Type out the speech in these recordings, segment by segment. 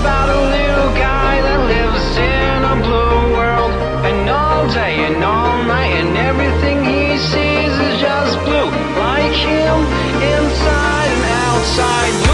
about a little guy that lives in a blue world. And all day and all night, and everything he sees is just blue. Like him, inside and outside.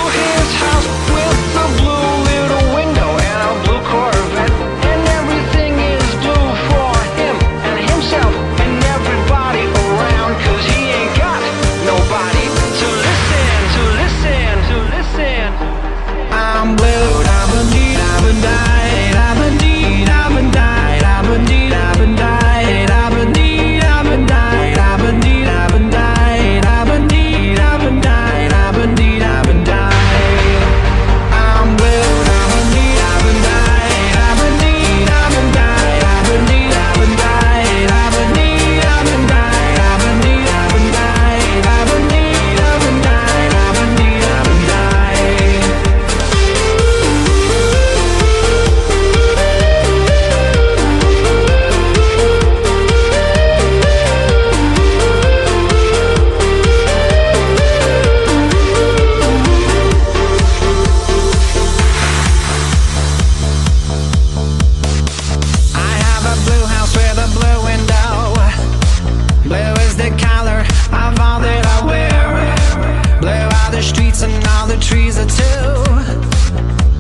the color of all that I wear. Blue are the streets and all the trees are too.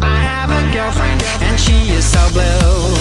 I have a girlfriend and she is so blue.